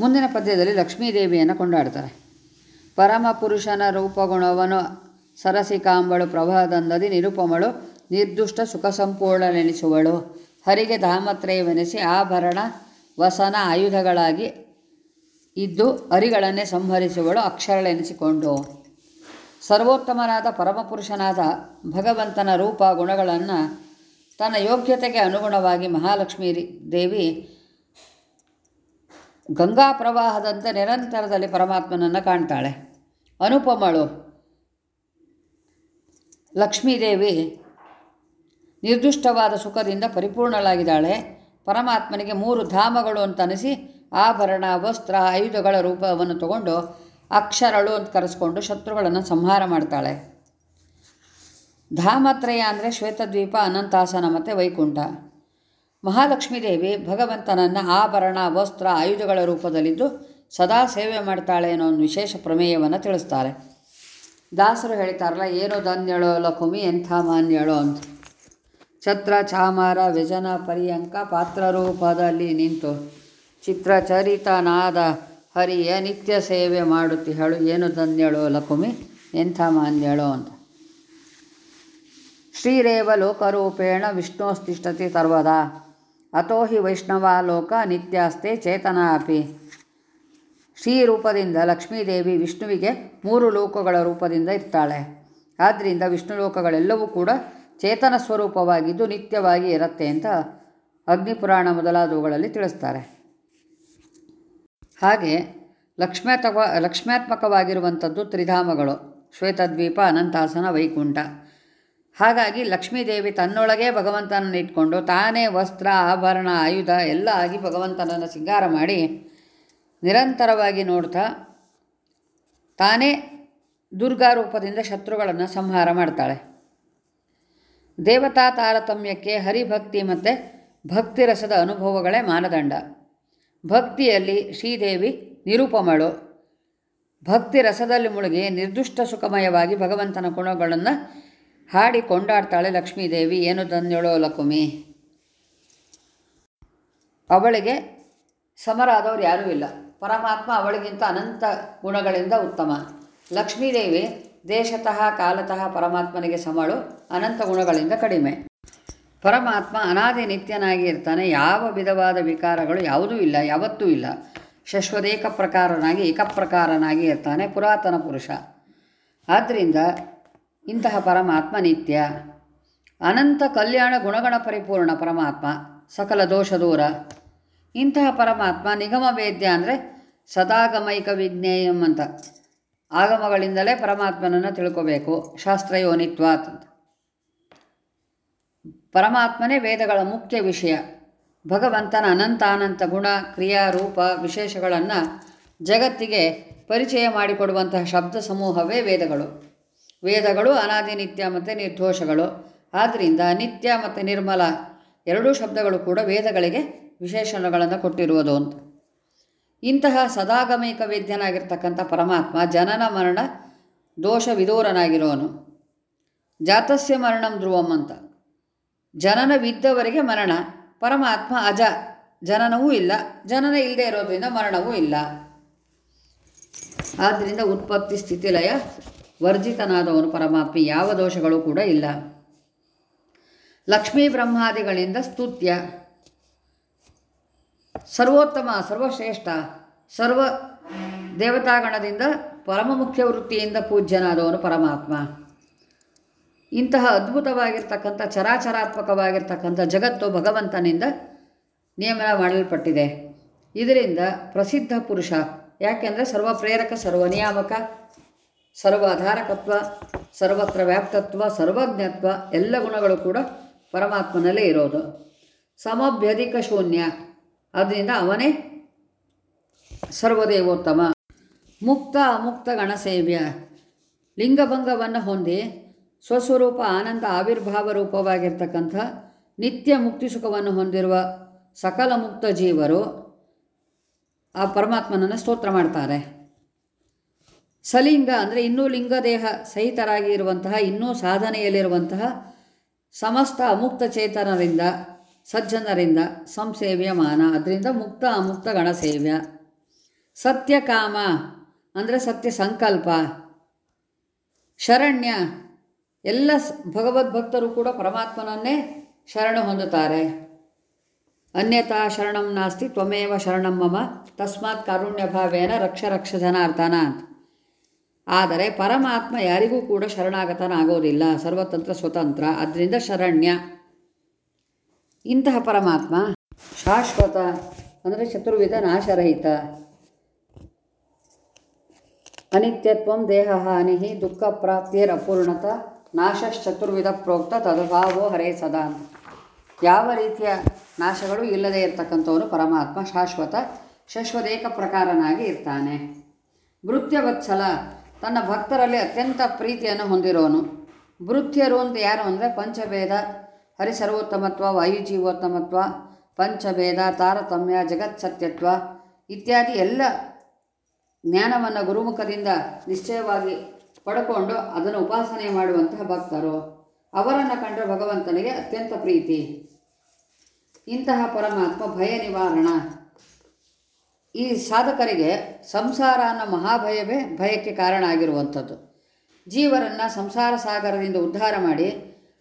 ಮುಂದಿನ ಪದ್ಯದಲ್ಲಿ ಲಕ್ಷ್ಮೀದೇವಿಯನ್ನು ಕೊಂಡಾಡ್ತಾರೆ. ಪರಮ ಪುರುಷನ ರೂಪಗುಣವನು ಸರಸಿಕಾಂಬಳು, ಪ್ರಭಾದಂದದಿ, ನಿರುಪಮಳು, ನಿರ್ದುಷ್ಟ ಸುಖ ಸಂಪೂರ್ಣನೆನಿಸುವಳು ಹರಿಗೆ ಧಾಮತ್ರಯವೆನಿಸಿ ಆಭರಣ ವಸನ ಆಯುಧಗಳಾಗಿ ಇದ್ದು ಹರಿಗಳನ್ನೇ ಸಂಹರಿಸುವಳು, ಅಕ್ಷರಳೆನಿಸಿಕೊಂಡು. ಸರ್ವೋತ್ತಮನಾದ ಪರಮಪುರುಷನಾದ ಭಗವಂತನ ರೂಪ ಗುಣಗಳನ್ನು ತನ್ನ ಯೋಗ್ಯತೆಗೆ ಅನುಗುಣವಾಗಿ ಮಹಾಲಕ್ಷ್ಮೀ ದೇವಿ ಗಂಗಾ ಪ್ರವಾಹದಂತೆ ನಿರಂತರದಲ್ಲಿ ಪರಮಾತ್ಮನನ್ನು ಕಾಣ್ತಾಳೆ. ಅನುಪಮಳು, ಲಕ್ಷ್ಮೀದೇವಿ ನಿರ್ದುಷ್ಟವಾದ ಸುಖದಿಂದ ಪರಿಪೂರ್ಣಳಾಗಿದ್ದಾಳೆ. ಪರಮಾತ್ಮನಿಗೆ ಮೂರು ಧಾಮಗಳು ಅಂತ ಅನಿಸಿ ಆಭರಣ, ವಸ್ತ್ರ, ಆಯುಧಗಳ ರೂಪವನ್ನು ತಗೊಂಡು ಅಕ್ಷರಳು ಅಂತ ಕರೆಸ್ಕೊಂಡು ಶತ್ರುಗಳನ್ನು ಸಂಹಾರ ಮಾಡ್ತಾಳೆ. ಧಾಮತ್ರಯ ಅಂದರೆ ಶ್ವೇತದ್ವೀಪ, ಅನಂತಾಸನ ಮತ್ತು ವೈಕುಂಠ. ಮಹಾಲಕ್ಷ್ಮೀ ದೇವಿ ಭಗವಂತನನ್ನು ಆಭರಣ, ವಸ್ತ್ರ, ಆಯುಧಗಳ ರೂಪದಲ್ಲಿದ್ದು ಸದಾ ಸೇವೆ ಮಾಡ್ತಾಳೆ ಅನ್ನೋ ಒಂದು ವಿಶೇಷ ಪ್ರಮೇಯವನ್ನು ತಿಳಿಸ್ತಾರೆ. ದಾಸರು ಹೇಳ್ತಾರಲ್ಲ, ಏನು ಧನ್ಯಳೋ ಲಕುಮಿ, ಎಂಥ ಮಾನ್ಯಳೋ ಅಂತ. ಛತ್ರ, ಚಾಮರ, ವ್ಯಜನ, ಪರ್ಯಂಕ ಪಾತ್ರ ರೂಪದಲ್ಲಿ ನಿಂತು ಚಿತ್ರ ಚರಿತನಾದ ಹರಿಯ ನಿತ್ಯ ಸೇವೆ ಮಾಡುತ್ತಿಹಳು ಏನು ಧನ್ಯಳು ಲಕುಮಿ, ಎಂಥ ಮಾನ್ಯಳು ಅಂತ. ಶ್ರೀರೇವ ಲೋಕರೂಪೇಣ ವಿಷ್ಣೋಸ್ತಿಷ್ಠತಿ ಸರ್ವದಾ. ಅತೋ ಹಿ ವೈಷ್ಣವಾಲೋಕ ನಿತ್ಯಾಸ್ತೆ ಚೇತನ ಅಪಿ. ಶ್ರೀ ರೂಪದಿಂದ ಲಕ್ಷ್ಮೀದೇವಿ ವಿಷ್ಣುವಿಗೆ ಮೂರು ಲೋಕಗಳ ರೂಪದಿಂದ ಇರ್ತಾಳೆ. ಆದ್ದರಿಂದ ವಿಷ್ಣು ಲೋಕಗಳೆಲ್ಲವೂ ಕೂಡ ಚೇತನ ಸ್ವರೂಪವಾಗಿದ್ದು ನಿತ್ಯವಾಗಿ ಇರುತ್ತೆ ಅಂತ ಅಗ್ನಿಪುರಾಣ ಮೊದಲಾದವುಗಳಲ್ಲಿ ತಿಳಿಸ್ತಾರೆ. ಹಾಗೆ ಲಕ್ಷ್ಮ್ಯಾತ್ಮಕ ಲಕ್ಷ್ಮ್ಯಾತ್ಮಕವಾಗಿರುವಂಥದ್ದು ತ್ರಿಧಾಮಗಳು ಶ್ವೇತದ್ವೀಪ ಅನಂತಾಸನ ವೈಕುಂಠ. ಹಾಗಾಗಿ ಲಕ್ಷ್ಮೀದೇವಿ ತನ್ನೊಳಗೆ ಭಗವಂತನನ್ನು ಇಟ್ಕೊಂಡು ತಾನೇ ವಸ್ತ್ರ, ಆಭರಣ, ಆಯುಧ ಎಲ್ಲ ಆಗಿ ಭಗವಂತನನ್ನು ಸಿಂಗಾರ ಮಾಡಿ ನಿರಂತರವಾಗಿ ನೋಡ್ತಾ ತಾನೇ ದುರ್ಗಾ ರೂಪದಿಂದ ಶತ್ರುಗಳನ್ನು ಸಂಹಾರ ಮಾಡ್ತಾಳೆ. ದೇವತಾ ತಾರತಮ್ಯಕ್ಕೆ ಹರಿಭಕ್ತಿ ಮತ್ತು ಭಕ್ತಿ ರಸದ ಅನುಭವಗಳೇ ಮಾನದಂಡ. ಭಕ್ತಿಯಲ್ಲಿ ಶ್ರೀದೇವಿ ನಿರೂಪಮಳು. ಭಕ್ತಿ ರಸದಲ್ಲಿ ಮುಳುಗಿ ನಿರ್ದುಷ್ಟ ಸುಖಮಯವಾಗಿ ಭಗವಂತನ ಗುಣಗಳನ್ನು ಹಾಡಿ ಕೊಂಡಾಡ್ತಾಳೆ ಲಕ್ಷ್ಮೀದೇವಿ. ಏನು ಧನ್ಯಳೋ ಲಕುಮಿ ಅವಳಿಗೆ ಸಮರಾದವ್ರು ಯಾರೂ ಇಲ್ಲ. ಪರಮಾತ್ಮ ಅವಳಿಗಿಂತ ಅನಂತ ಗುಣಗಳಿಂದ ಉತ್ತಮ. ಲಕ್ಷ್ಮೀದೇವಿ ದೇಶತಃ ಕಾಲತಃ ಪರಮಾತ್ಮನಿಗೆ ಸಮಳು, ಅನಂತ ಗುಣಗಳಿಂದ ಕಡಿಮೆ. ಪರಮಾತ್ಮ ಅನಾದಿ ನಿತ್ಯನಾಗಿ ಇರ್ತಾನೆ. ಯಾವ ವಿಧವಾದ ವಿಕಾರಗಳು ಯಾವುದೂ ಇಲ್ಲ, ಯಾವತ್ತೂ ಇಲ್ಲ. ಶಶ್ವದೇಕ ಪ್ರಕಾರನಾಗಿ ಏಕಪ್ರಕಾರನಾಗಿ ಇರ್ತಾನೆ ಪುರಾತನ ಪುರುಷ. ಆದ್ದರಿಂದ ಇಂತಹ ಪರಮಾತ್ಮ ನಿತ್ಯ. ಅನಂತ ಕಲ್ಯಾಣ ಗುಣಗಣ ಪರಿಪೂರ್ಣ ಪರಮಾತ್ಮ, ಸಕಲ ದೋಷ ದೂರ. ಇಂತಹ ಪರಮಾತ್ಮ ನಿಗಮ ವೇದ್ಯ ಅಂದರೆ ಸದಾಗಮೈಕ ವಿಜ್ಞೇಯಂ ಅಂತ. ಆಗಮಗಳಿಂದಲೇ ಪರಮಾತ್ಮನನ್ನು ತಿಳ್ಕೋಬೇಕು. ಶಾಸ್ತ್ರಯೋನಿತ್ವಾತ್ ಅಂತ. ಪರಮಾತ್ಮನೇ ವೇದಗಳ ಮುಖ್ಯ ವಿಷಯ. ಭಗವಂತನ ಅನಂತಾನಂತ ಗುಣ, ಕ್ರಿಯಾ, ರೂಪ, ವಿಶೇಷಗಳನ್ನು ಜಗತ್ತಿಗೆ ಪರಿಚಯ ಮಾಡಿಕೊಡುವಂತಹ ಶಬ್ದ ಸಮೂಹವೇ ವೇದಗಳು. ವೇದಗಳು, ಅನಾದಿ, ನಿತ್ಯ ಮತ್ತು ನಿರ್ದೋಷಗಳು. ಆದ್ದರಿಂದ ನಿತ್ಯ ಮತ್ತು ನಿರ್ಮಲ ಎರಡೂ ಶಬ್ದಗಳು ಕೂಡ ವೇದಗಳಿಗೆ ವಿಶೇಷಣಗಳನ್ನು ಕೊಟ್ಟಿರುವುದು ಅಂತ. ಇಂತಹ ಸದಾಗಮೇಕ ವೇದ್ಯನಾಗಿರ್ತಕ್ಕಂಥ ಪರಮಾತ್ಮ ಜನನ ಮರಣ ದೋಷ ವಿದೂರನಾಗಿರೋನು. ಜಾತಸ್ಯ ಮರಣಂ ಧ್ರುವಂ ಅಂತ. ಜನನವಿದ್ದವರಿಗೆ ಮರಣ, ಪರಮಾತ್ಮ ಅಜ, ಜನನವೂ ಇಲ್ಲ, ಜನನ ಇಲ್ಲದೆ ಇರೋದ್ರಿಂದ ಮರಣವೂ ಇಲ್ಲ. ಆದ್ದರಿಂದ ಉತ್ಪತ್ತಿ ಸ್ಥಿತಿಲಯ ವರ್ಜಿತನಾದವನು ಪರಮಾತ್ಮ, ಯಾವ ದೋಷಗಳು ಕೂಡ ಇಲ್ಲ. ಲಕ್ಷ್ಮೀ ಬ್ರಹ್ಮಾದಿಗಳಿಂದ ಸ್ತುತ್ಯ. ಸರ್ವೋತ್ತಮ, ಸರ್ವಶ್ರೇಷ್ಠ, ಸರ್ವ ದೇವತಾಗಣದಿಂದ ಪರಮ ಮುಖ್ಯ ವೃತ್ತಿಯಿಂದ ಪೂಜ್ಯನಾದವನು ಪರಮಾತ್ಮ. ಇಂತಹ ಅದ್ಭುತವಾಗಿರ್ತಕ್ಕಂಥ, ಚರಾಚರಾತ್ಮಕವಾಗಿರ್ತಕ್ಕಂಥ ಜಗತ್ತು ಭಗವಂತನಿಂದ ನಿಯಮನ ಮಾಡಲ್ಪಟ್ಟಿದೆ. ಇದರಿಂದ ಪ್ರಸಿದ್ಧ ಪುರುಷ, ಯಾಕೆಂದರೆ ಸರ್ವ ಪ್ರೇರಕ ಸರ್ವ ನಿಯಾಮಕ ಸರ್ವಾಧಾರಕತ್ವ, ಸರ್ವತ್ರ ವ್ಯಾಪ್ತತ್ವ, ಸರ್ವಜ್ಞತ್ವ ಎಲ್ಲ ಗುಣಗಳು ಕೂಡ ಪರಮಾತ್ಮನಲ್ಲೇ ಇರೋದು. ಸಮಭ್ಯಧಿಕ ಶೂನ್ಯ. ಅದರಿಂದ ಅವನೇ ಸರ್ವದೇವೋತ್ತಮ. ಮುಕ್ತ ಅಮುಕ್ತ ಗಣಸೇವ್ಯ. ಲಿಂಗಭಂಗವನ್ನು ಹೊಂದಿ ಸ್ವಸ್ವರೂಪ ಆನಂದ ಆವಿರ್ಭಾವ ರೂಪವಾಗಿರ್ತಕ್ಕಂಥ ನಿತ್ಯ ಮುಕ್ತಿ ಸುಖವನ್ನು ಹೊಂದಿರುವ ಸಕಲ ಮುಕ್ತ ಜೀವರು ಆ ಪರಮಾತ್ಮನನ್ನು ಸ್ತೋತ್ರ ಮಾಡ್ತಾರೆ. ಸಲಿಂಗ ಅಂದರೆ ಇನ್ನೂ ಲಿಂಗದೇಹ ಸಹಿತರಾಗಿ ಇರುವಂತಹ ಇನ್ನೂ ಸಾಧನೆಯಲ್ಲಿರುವಂತಹ ಸಮಸ್ತ ಅಮುಕ್ತ ಚೇತನರಿಂದ, ಸಜ್ಜನರಿಂದ ಸಂಸೇವ್ಯಮಾನ ಅದರಿಂದ ಮುಕ್ತ ಅಮುಕ್ತ ಗಣಸೇವ್ಯ. ಸತ್ಯಕಾಮ ಅಂದರೆ ಸತ್ಯ ಸಂಕಲ್ಪ. ಶರಣ್ಯ, ಎಲ್ಲ ಭಗವದ್ಭಕ್ತರು ಕೂಡ ಪರಮಾತ್ಮನನ್ನೇ ಶರಣು ಹೊಂದುತ್ತಾರೆ. ಅನ್ಯತಾ ಶರಣಂ ನಾಸ್ತಿ, ತ್ವಮೇವ ಶರಣಂ ಮಮ, ತಸ್ಮಾತ್ ಕಾರುಣ್ಯ ಭಾವೇನ ರಕ್ಷ ರಕ್ಷ ಅಂತ. ಆದರೆ ಪರಮಾತ್ಮ ಯಾರಿಗೂ ಕೂಡ ಶರಣಾಗತನಾಗೋದಿಲ್ಲ ಸರ್ವತಂತ್ರ ಸ್ವತಂತ್ರ. ಅದರಿಂದ ಶರಣ್ಯ. ಇಂತಹ ಪರಮಾತ್ಮ ಶಾಶ್ವತ ಅಂದರೆ ಚತುರ್ವಿಧ ನಾಶರಹಿತ. ಅನಿತ್ಯತ್ವಂ ದೇಹ ಹಾನಿ ದುಃಖ ಪ್ರಾಪ್ತಿರಪೂರ್ಣತ ನಾಶಶ್ಚತುರ್ವಿಧ ಪ್ರೋಕ್ತ ತದಭಾವೋ ಹರೇ ಸದಾ. ಯಾವ ರೀತಿಯ ನಾಶಗಳು ಇಲ್ಲದೆ ಇರತಕ್ಕಂಥವನು ಪರಮಾತ್ಮ ಶಾಶ್ವತ, ಶಶ್ವದೇಕ ಪ್ರಕಾರನಾಗಿ ಇರ್ತಾನೆ. ಭೃತ್ಯವತ್ಸಲ ತನ್ನ ಭಕ್ತರಲ್ಲಿ ಅತ್ಯಂತ ಪ್ರೀತಿಯನ್ನು ಹೊಂದಿರೋನು. ಭೃತ್ಯರು ಅಂತ ಯಾರು ಅಂದರೆ ಪಂಚಭೇದ, ಹರಿಸರ್ವೋತ್ತಮತ್ವ, ವಾಯುಜೀವೋತ್ತಮತ್ವ, ಪಂಚಭೇದ, ತಾರತಮ್ಯ ಜಗತ್ಸತ್ಯತ್ವ ಇತ್ಯಾದಿ ಎಲ್ಲ ಜ್ಞಾನವನ್ನು ಗುರುಮುಖದಿಂದ ನಿಶ್ಚಯವಾಗಿ ಪಡ್ಕೊಂಡು ಅದನ್ನು ಉಪಾಸನೆ ಮಾಡುವಂತಹ ಭಕ್ತರು. ಅವರನ್ನು ಕಂಡ್ರೆ ಭಗವಂತನಿಗೆ ಅತ್ಯಂತ ಪ್ರೀತಿ. ಇಂತಹ ಪರಮಾತ್ಮ ಭಯ ನಿವಾರಣ. ಈ ಸಾಧಕರಿಗೆ ಸಂಸಾರ ಅನ್ನೋ ಮಹಾಭಯವೇ ಭಯಕ್ಕೆ ಕಾರಣ ಆಗಿರುವಂಥದ್ದು ಜೀವರನ್ನು ಸಂಸಾರ ಸಾಗರದಿಂದ ಉದ್ಧಾರ ಮಾಡಿ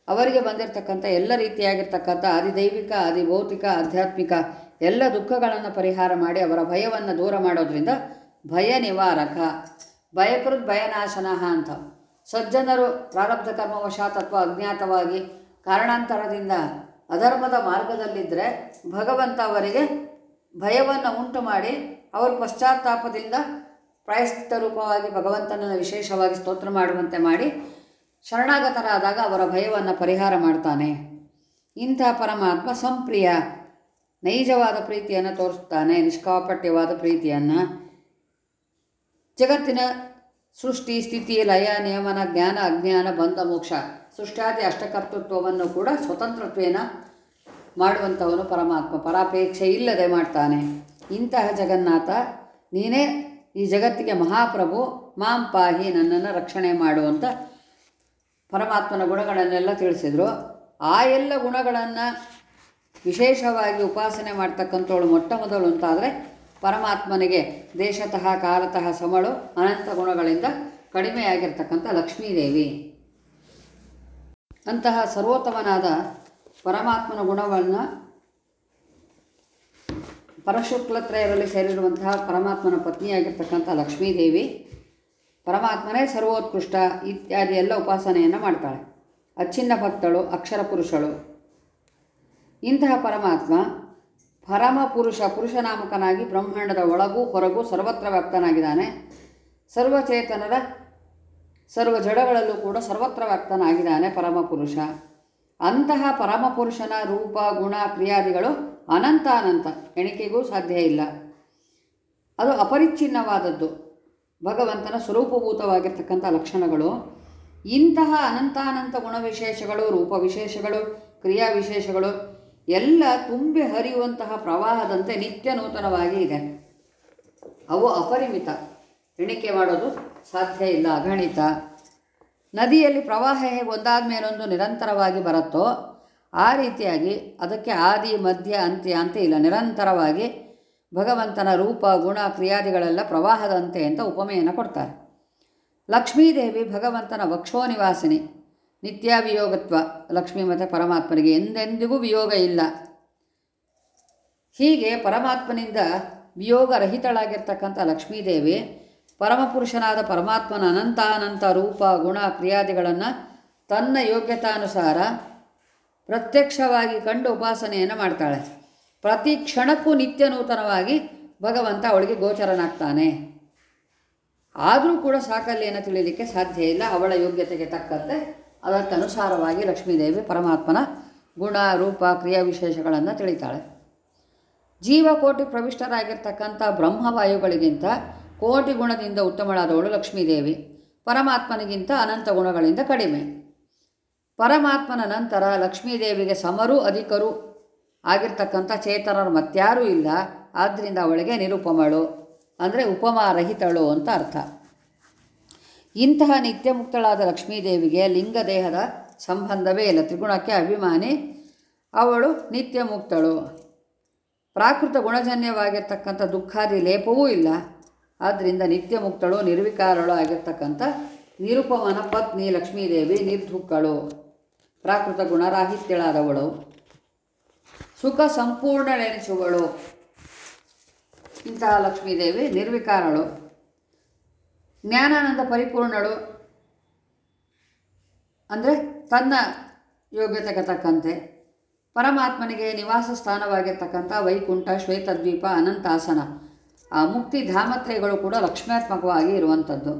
ಅವರಿಗೆ ಬಂದಿರತಕ್ಕಂಥ ಎಲ್ಲ ರೀತಿಯಾಗಿರ್ತಕ್ಕಂಥ ಅಧಿದೈವಿಕ ಅಧಿಭೌತಿಕ ಆಧ್ಯಾತ್ಮಿಕ ಎಲ್ಲ ದುಃಖಗಳನ್ನು ಪರಿಹಾರ ಮಾಡಿ ಅವರ ಭಯವನ್ನು ದೂರ ಮಾಡೋದ್ರಿಂದ ಭಯ ನಿವಾರಕ. ಭಯಕೃದ್ ಭಯನಾಶನಃ ಅಂತ. ಸಜ್ಜನರು ಪ್ರಾರಬ್ಧ ಕರ್ಮವಶಾತ್ ಅಥವಾ ಅಜ್ಞಾತವಾಗಿ ಕಾರಣಾಂತರದಿಂದ ಅಧರ್ಮದ ಮಾರ್ಗದಲ್ಲಿದ್ದರೆ ಭಗವಂತ ಅವರಿಗೆ ಭಯವನ್ನು ಉಂಟು ಮಾಡಿ ಅವರು ಪಶ್ಚಾತ್ತಾಪದಿಂದ ಪ್ರಾಯಶ್ಚಿತ್ತ ರೂಪವಾಗಿ ಭಗವಂತನನ್ನು ವಿಶೇಷವಾಗಿ ಸ್ತೋತ್ರ ಮಾಡುವಂತೆ ಮಾಡಿ ಶರಣಾಗತರಾದಾಗ ಅವರ ಭಯವನ್ನು ಪರಿಹಾರ ಮಾಡ್ತಾನೆ. ಇಂಥ ಪರಮಾತ್ಮ ಸಂಪ್ರಿಯ, ನೈಜವಾದ ಪ್ರೀತಿಯನ್ನು ತೋರಿಸ್ತಾನೆ, ನಿಷ್ಕಾಪಟ್ಯವಾದ ಪ್ರೀತಿಯನ್ನು. ಜಗತ್ತಿನ ಸೃಷ್ಟಿ, ಸ್ಥಿತಿ, ಲಯ, ನಿಯಮನ, ಜ್ಞಾನ, ಅಜ್ಞಾನ, ಬಂಧ, ಮೋಕ್ಷ, ಸೃಷ್ಟಾದಿ, ಅಷ್ಟಕರ್ತೃತ್ವವನ್ನು ಕೂಡ ಸ್ವತಂತ್ರತ್ವೇನ ಮಾಡುವಂಥವನು ಪರಮಾತ್ಮ. ಪರಾಪೇಕ್ಷೆ ಇಲ್ಲದೆ ಮಾಡ್ತಾನೆ. ಇಂತಹ ಜಗನ್ನಾಥ, ನೀನೇ ಈ ಜಗತ್ತಿಗೆ ಮಹಾಪ್ರಭು, ಮಾಂ ಪಾಹಿ ನನ್ನನ್ನು ರಕ್ಷಣೆ ಮಾಡುವಂಥ ಪರಮಾತ್ಮನ ಗುಣಗಳನ್ನೆಲ್ಲ ತಿಳಿಸಿದರು. ಆ ಎಲ್ಲ ಗುಣಗಳನ್ನು ವಿಶೇಷವಾಗಿ ಉಪಾಸನೆ ಮಾಡ್ತಕ್ಕಂಥವಳು ಮೊಟ್ಟ ಮೊದಲು ಅಂತಾದರೆ ಪರಮಾತ್ಮನಿಗೆ ದೇಶತಃ, ಕಾಲತಃ ಸಮಳು, ಅನಂತ ಗುಣಗಳಿಂದ ಕಡಿಮೆಯಾಗಿರ್ತಕ್ಕಂಥ ಲಕ್ಷ್ಮೀದೇವಿ. ಅಂತಹ ಸರ್ವೋತ್ತಮನಾದ ಪರಮಾತ್ಮನ ಗುಣಗಳನ್ನ ಪರಶುಕ್ಲತ್ರಯರಲ್ಲಿ ಸೇರಿರುವಂತಹ ಪರಮಾತ್ಮನ ಪತ್ನಿಯಾಗಿರ್ತಕ್ಕಂಥ ಲಕ್ಷ್ಮೀದೇವಿ ಪರಮಾತ್ಮನೇ ಸರ್ವೋತ್ಕೃಷ್ಟ ಇತ್ಯಾದಿ ಎಲ್ಲ ಉಪಾಸನೆಯನ್ನು ಮಾಡ್ತಾಳೆ. ಅಚ್ಚಿನ್ನ ಭಕ್ತಳು, ಅಕ್ಷರ ಪುರುಷಳು. ಇಂತಹ ಪರಮಾತ್ಮ ಪರಮ ಪುರುಷ, ಪುರುಷನಾಮಕನಾಗಿ ಬ್ರಹ್ಮಾಂಡದ ಒಳಗೂ ಹೊರಗೂ ಸರ್ವತ್ರ ವ್ಯಾಪ್ತನಾಗಿದ್ದಾನೆ. ಸರ್ವಚೇತನರ ಸರ್ವ ಜಡಗಳಲ್ಲೂ ಕೂಡ ಸರ್ವತ್ರ ವ್ಯಾಪ್ತನಾಗಿದ್ದಾನೆ ಪರಮ ಪುರುಷ. ಅಂತಹ ಪರಮಪುರುಷನ ರೂಪ, ಗುಣ, ಕ್ರಿಯಾದಿಗಳು ಅನಂತ ಅನಂತ ಎಣಿಕೆಗೂ ಸಾಧ್ಯ ಇಲ್ಲ. ಅದು ಅಪರಿಚ್ಛಿನ್ನವಾದದ್ದು. ಭಗವಂತನ ಸ್ವರೂಪಭೂತವಾಗಿರ್ತಕ್ಕಂಥ ಲಕ್ಷಣಗಳು, ಇಂತಹ ಅನಂತಾನಂತ ಗುಣವಿಶೇಷಗಳು ರೂಪವಿಶೇಷಗಳು ಕ್ರಿಯಾವಿಶೇಷಗಳು ಎಲ್ಲ ತುಂಬಿ ಹರಿಯುವಂತಹ ಪ್ರವಾಹದಂತೆ ನಿತ್ಯ ನೂತನವಾಗಿ ಇದೆ. ಅವು ಅಪರಿಮಿತ. ಎಣಿಕೆ ಮಾಡೋದು ಸಾಧ್ಯ ಇಲ್ಲ, ಅಗಣಿತ. ನದಿಯಲ್ಲಿ ಪ್ರವಾಹ ಹೇಗೆ ಒಂದಾದ ಮೇಲೊಂದು ನಿರಂತರವಾಗಿ ಬರುತ್ತೋ ಆ ರೀತಿಯಾಗಿ ಅದಕ್ಕೆ ಆದಿ, ಮಧ್ಯ, ಅಂತ್ಯ ಅಂತ ಇಲ್ಲ. ನಿರಂತರವಾಗಿ ಭಗವಂತನ ರೂಪ, ಗುಣ, ಕ್ರಿಯಾದಿಗಳೆಲ್ಲ ಪ್ರವಾಹದಂತೆ ಅಂತ ಉಪಮೆಯನ್ನು ಕೊಡ್ತಾರೆ. ಲಕ್ಷ್ಮೀದೇವಿ ಭಗವಂತನ ವಕ್ಷೋನಿವಾಸಿನಿ ನಿತ್ಯ ವಿಯೋಗತ್ವ ಲಕ್ಷ್ಮೀ ಮತ್ತು ಪರಮಾತ್ಮನಿಗೆ ಎಂದೆಂದಿಗೂ ವಿಯೋಗ ಇಲ್ಲ. ಹೀಗೆ ಪರಮಾತ್ಮನಿಂದ ವಿಯೋಗರಹಿತಳಾಗಿರ್ತಕ್ಕಂಥ ಲಕ್ಷ್ಮೀದೇವಿ ಪರಮಪುರುಷನಾದ ಪರಮಾತ್ಮನ ಅನಂತ ಅನಂತ ರೂಪ ಗುಣ ಕ್ರಿಯಾದಿಗಳನ್ನು ತನ್ನ ಯೋಗ್ಯತಾನುಸಾರ ಪ್ರತ್ಯಕ್ಷವಾಗಿ ಕಂಡು ಉಪಾಸನೆಯನ್ನು ಮಾಡ್ತಾಳೆ. ಪ್ರತಿ ಕ್ಷಣಕ್ಕೂ ನಿತ್ಯ ನೂತನವಾಗಿ ಭಗವಂತ ಅವಳಿಗೆ ಗೋಚರನಾಗ್ತಾನೆ. ಆದರೂ ಕೂಡ ಸಾಕಲ್ಯನ ತಿಳಿಯಲಿಕ್ಕೆ ಸಾಧ್ಯ ಇಲ್ಲ. ಅವಳ ಯೋಗ್ಯತೆಗೆ ತಕ್ಕಂತೆ ಅದಕ್ಕನುಸಾರವಾಗಿ ಲಕ್ಷ್ಮೀದೇವಿ ಪರಮಾತ್ಮನ ಗುಣ, ರೂಪ, ಕ್ರಿಯಾ ವಿಶೇಷಗಳನ್ನು ತಿಳಿತಾಳೆ. ಜೀವಕೋಟಿ ಪ್ರವಿಷ್ಟರಾಗಿರ್ತಕ್ಕಂಥ ಬ್ರಹ್ಮವಾಯುಗಳಿಗಿಂತ ಕೋಟಿ ಗುಣದಿಂದ ಉತ್ತಮಳಾದವಳು ಲಕ್ಷ್ಮೀದೇವಿ ಪರಮಾತ್ಮನಿಗಿಂತ ಅನಂತ ಗುಣಗಳಿಂದ ಕಡಿಮೆ. ಪರಮಾತ್ಮನ ನಂತರ ಲಕ್ಷ್ಮೀದೇವಿಗೆ ಸಮರೂ ಅಧಿಕರು ಆಗಿರ್ತಕ್ಕಂಥ ಚೇತನರು ಮತ್ಯಾರೂ ಇಲ್ಲ. ಆದ್ದರಿಂದ ಅವಳಿಗೆ ನಿರುಪಮಳು ಅಂದರೆ ಉಪಮಾರಹಿತಳು ಅಂತ ಅರ್ಥ. ಇಂತಹ ನಿತ್ಯ ಮುಕ್ತಳಾದ ಲಕ್ಷ್ಮೀದೇವಿಗೆ ಲಿಂಗ ದೇಹದ ಸಂಬಂಧವೇ ಇಲ್ಲ. ತ್ರಿಗುಣಕ್ಕೆ ಅಭಿಮಾನಿ ಅವಳು ನಿತ್ಯ ಮುಕ್ತಳು ಪ್ರಾಕೃತ ಗುಣಜನ್ಯವಾಗಿರ್ತಕ್ಕಂಥ ದುಃಖಾದಿ ಲೇಪವೂ ಇಲ್ಲ. ಆದ್ದರಿಂದ ನಿತ್ಯ ಮುಕ್ತಳು, ನಿರ್ವಿಕಾರಳು ಆಗಿರ್ತಕ್ಕಂಥ ನಿರುಪಮನ ಪತ್ನಿ ಲಕ್ಷ್ಮೀದೇವಿ ನಿರ್ಧುಕ್ಕಳು. ಪ್ರಾಕೃತ ಗುಣರಾಹಿತ್ಯಳಾದವಳು. ಸುಖ ಸಂಪೂರ್ಣಳೆನಿಸುವಳು. ಇಂತಹ ಲಕ್ಷ್ಮೀದೇವಿ ನಿರ್ವಿಕಾರಳು. ಜ್ಞಾನಾನಂದ ಪರಿಪೂರ್ಣಳು. ಅಂದರೆ ತನ್ನ ಯೋಗ್ಯತೆಗೆ ತಕ್ಕಂತೆ ಪರಮಾತ್ಮನಿಗೆ ನಿವಾಸ ಸ್ಥಾನವಾಗಿರ್ತಕ್ಕಂಥ ವೈಕುಂಠ, ಶ್ವೇತದ್ವೀಪ, ಅನಂತಾಸನ. ಆ ಮುಕ್ತಿ ಧಾಮತ್ರಯಗಳು ಕೂಡ ಲಕ್ಷ್ಮ್ಯಾತ್ಮಕವಾಗಿ ಇರುವಂಥದ್ದು.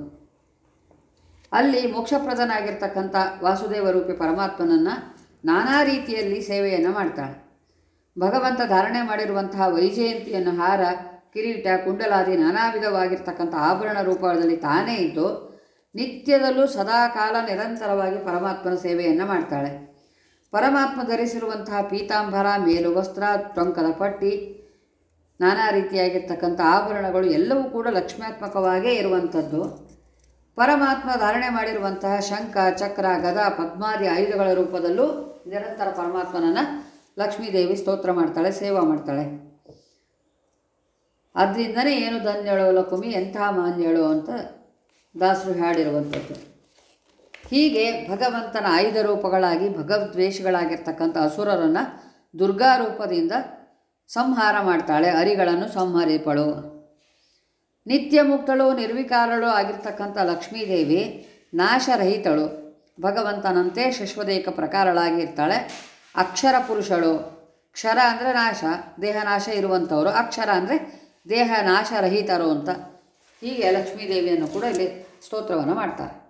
ಅಲ್ಲಿ ಮೋಕ್ಷಪ್ರದನಾಗಿರ್ತಕ್ಕಂಥ ವಾಸುದೇವ ರೂಪಿ ಪರಮಾತ್ಮನನ್ನು ನಾನಾ ರೀತಿಯಲ್ಲಿ ಸೇವೆಯನ್ನು ಮಾಡ್ತಾಳೆ. ಭಗವಂತ ಧಾರಣೆ ಮಾಡಿರುವಂತಹ ವೈಜಯಂತಿಯನ್ನು ಹಾರ, ಕಿರೀಟ, ಕುಂಡಲಾದಿ ನಾನಾ ವಿಧವಾಗಿರ್ತಕ್ಕಂಥ ಆಭರಣ ರೂಪದಲ್ಲಿ ತಾನೇ ಇದ್ದು ನಿತ್ಯದಲ್ಲೂ ಸದಾಕಾಲ ನಿರಂತರವಾಗಿ ಪರಮಾತ್ಮನ ಸೇವೆಯನ್ನು ಮಾಡ್ತಾಳೆ. ಪರಮಾತ್ಮ ಧರಿಸಿರುವಂತಹ ಪೀತಾಂಬರ, ಮೇಲು, ವಸ್ತ್ರ ಟೊಂಕದ ಪಟ್ಟಿ ನಾನಾ ರೀತಿಯಾಗಿರ್ತಕ್ಕಂಥ ಆಭರಣಗಳು ಎಲ್ಲವೂ ಕೂಡ ಲಕ್ಷ್ಮ್ಯಾತ್ಮಕವಾಗೇ ಇರುವಂಥದ್ದು. ಪರಮಾತ್ಮ ಧಾರಣೆ ಮಾಡಿರುವಂತಹ ಶಂಖ, ಚಕ್ರ, ಗದ, ಪದ್ಮಾದಿ ಆಯುಧಗಳ ರೂಪದಲ್ಲೂ ನಿರಂತರ ಪರಮಾತ್ಮನನ್ನು ಲಕ್ಷ್ಮೀದೇವಿ ಸ್ತೋತ್ರ ಮಾಡ್ತಾಳೆ, ಸೇವಾ ಮಾಡ್ತಾಳೆ. ಅದರಿಂದನೇ ಏನು ಧನ್ಯಳು ಲಕುಮಿ, ಎಂಥ ಮಾನ್ಯಳು ಅಂತ ದಾಸರು ಹಾಡಿರುವಂಥದ್ದು. ಹೀಗೆ ಭಗವಂತನ ಆಯುಧ ರೂಪಗಳಾಗಿ ಭಗವದ್ವೇಷಗಳಾಗಿರ್ತಕ್ಕಂಥ ಅಸುರರನ್ನು ದುರ್ಗಾ ರೂಪದಿಂದ ಸಂಹಾರ ಮಾಡ್ತಾಳೆ, ಅರಿಗಳನ್ನು ಸಂಹರಿಪಳು. ನಿತ್ಯ ಮುಕ್ತಳು, ನಿರ್ವಿಕಾರಳು ಆಗಿರ್ತಕ್ಕಂಥ ಲಕ್ಷ್ಮೀದೇವಿ ನಾಶರಹಿತಳು. ಭಗವಂತನಂತೆ ಶಶ್ವದೇಕ ಪ್ರಕಾರಳಾಗಿರ್ತಾಳೆ ಅಕ್ಷರ ಪುರುಷಳು. ಕ್ಷರ ಅಂದರೆ ನಾಶ ದೇಹನಾಶ ಇರುವಂಥವರು. ಅಕ್ಷರ ಅಂದರೆ ದೇಹ ನಾಶರಹಿತರು ಅಂತ. ಹೀಗೆ ಲಕ್ಷ್ಮೀದೇವಿಯನ್ನು ಕೂಡ ಇಲ್ಲಿ ಸ್ತೋತ್ರವನ್ನು ಮಾಡ್ತಾರೆ.